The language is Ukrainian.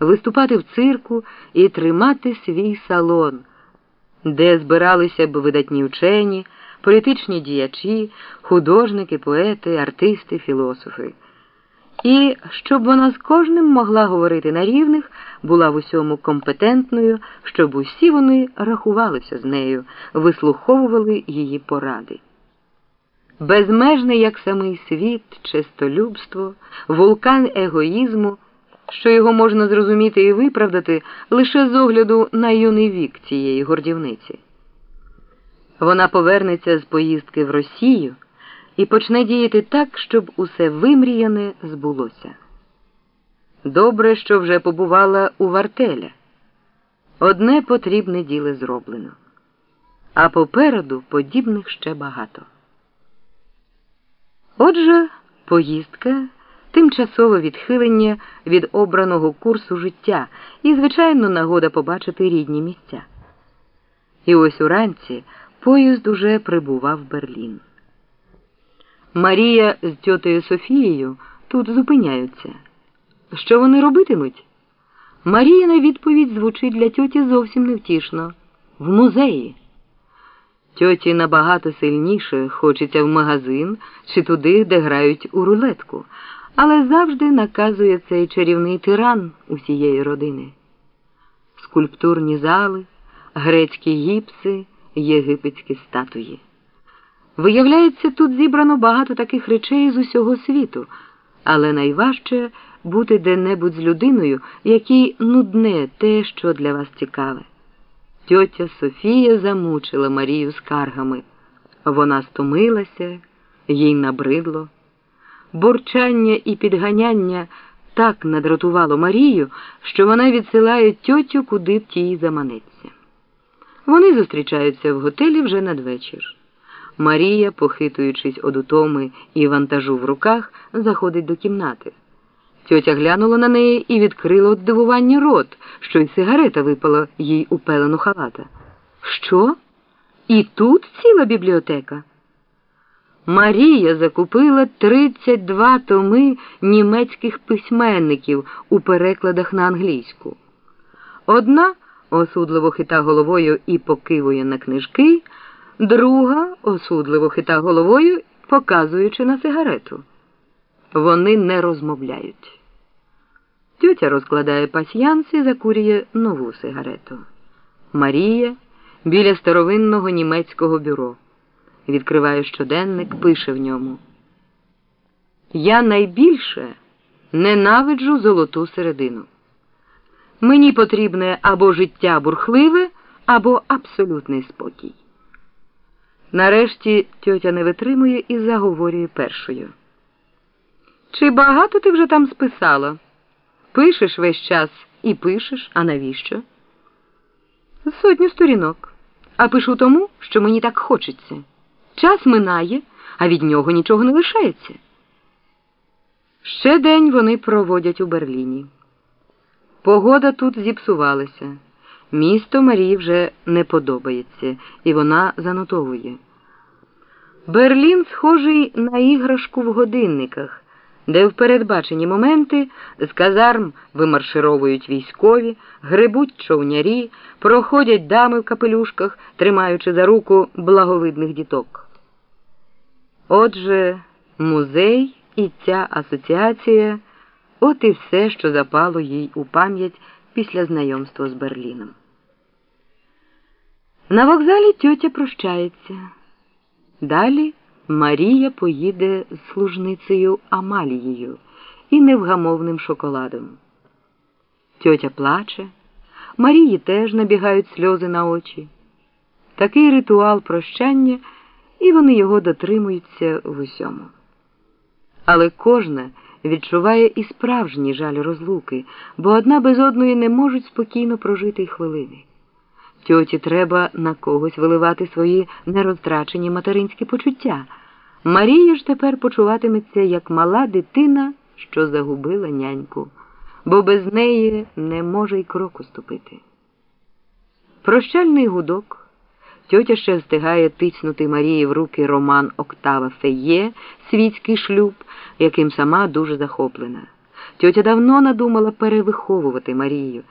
виступати в цирку і тримати свій салон, де збиралися б видатні вчені, політичні діячі, художники, поети, артисти, філософи. І щоб вона з кожним могла говорити на рівних, була в усьому компетентною, щоб усі вони рахувалися з нею, вислуховували її поради. Безмежний, як самий світ, чистолюбство, вулкан егоїзму, що його можна зрозуміти і виправдати лише з огляду на юний вік цієї гордівниці. Вона повернеться з поїздки в Росію і почне діяти так, щоб усе вимріяне збулося. Добре, що вже побувала у вартеля. Одне потрібне діло зроблено, а попереду подібних ще багато. Отже, поїздка тимчасове відхилення від обраного курсу життя і, звичайно, нагода побачити рідні місця. І ось уранці поїзд уже прибував в Берлін. Марія з тьотею Софією тут зупиняються. Що вони робитимуть? Маріїна відповідь звучить для тьоті зовсім невтішно в музеї. Тьоті набагато сильніше хочеться в магазин чи туди, де грають у рулетку, але завжди наказує цей чарівний тиран усієї родини. Скульптурні зали, грецькі гіпси, єгипетські статуї. Виявляється, тут зібрано багато таких речей з усього світу, але найважче бути де-небудь з людиною, якій нудне те, що для вас цікаве. Тьотя Софія замучила Марію скаргами. Вона стомилася, їй набридло. Бурчання і підганяння так надратувало Марію, що вона відсилає тьотю, куди б тій заманеться. Вони зустрічаються в готелі вже надвечір. Марія, похитуючись од утоми і вантажу в руках, заходить до кімнати. Тьотя глянула на неї і відкрила від дивування рот, що й сигарета випала їй у пелену халата. Що? І тут ціла бібліотека? Марія закупила 32 томи німецьких письменників у перекладах на англійську. Одна осудливо хита головою і покивує на книжки, друга осудливо хита головою, показуючи на сигарету. Вони не розмовляють. Тютя розкладає пасьянс і закурює нову сигарету. Марія біля старовинного німецького бюро. Відкриває щоденник, пише в ньому. Я найбільше ненавиджу золоту середину. Мені потрібне або життя бурхливе, або абсолютний спокій. Нарешті тьотя не витримує і заговорює першою. Чи багато ти вже там списала? Пишеш весь час і пишеш, а навіщо? Сотню сторінок. А пишу тому, що мені так хочеться. Час минає, а від нього нічого не лишається. Ще день вони проводять у Берліні. Погода тут зіпсувалася. Місто Марії вже не подобається, і вона занотовує. Берлін схожий на іграшку в годинниках де в передбачені моменти з казарм вимаршировують військові, грибуть човнярі, проходять дами в капелюшках, тримаючи за руку благовидних діток. Отже, музей і ця асоціація от і все, що запало їй у пам'ять після знайомства з Берліном. На вокзалі тьотя прощається. Далі Марія поїде з служницею Амалією і невгамовним шоколадом. Тьотя плаче, Марії теж набігають сльози на очі. Такий ритуал прощання, і вони його дотримуються в усьому. Але кожна відчуває і справжній жаль розлуки, бо одна без одної не можуть спокійно прожити й хвилини. Тьоті треба на когось виливати свої нерозтрачені материнські почуття. Марія ж тепер почуватиметься як мала дитина, що загубила няньку, бо без неї не може й кроку ступити. Прощальний гудок. Тьотя ще встигає тиснути Марії в руки роман Октава Феє, світський шлюб, яким сама дуже захоплена. Тьотя давно надумала перевиховувати Марію.